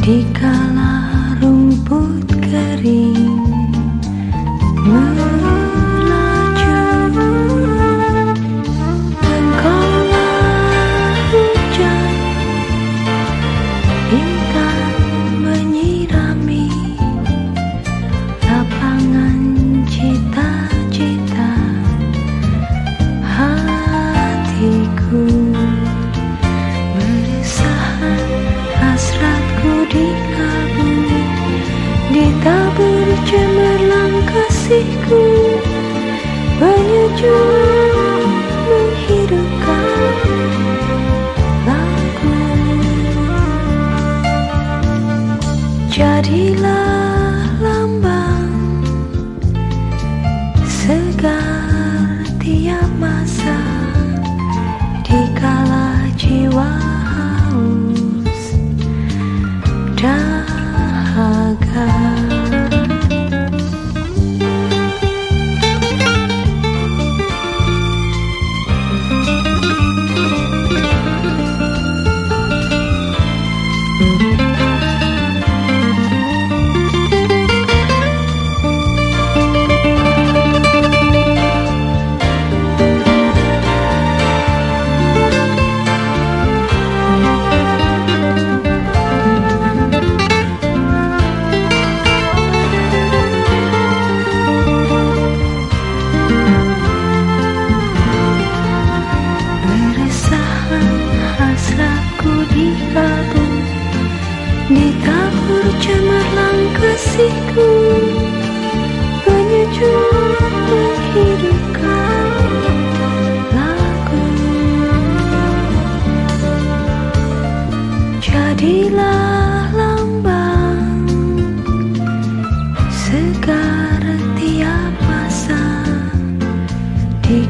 Di kala rumput kering kasihku. Penyejuk menghidupkan lagu. Jadilah kasihku Penyejuk menghidupkan lagu Jadilah lambang Segar tiap masa Di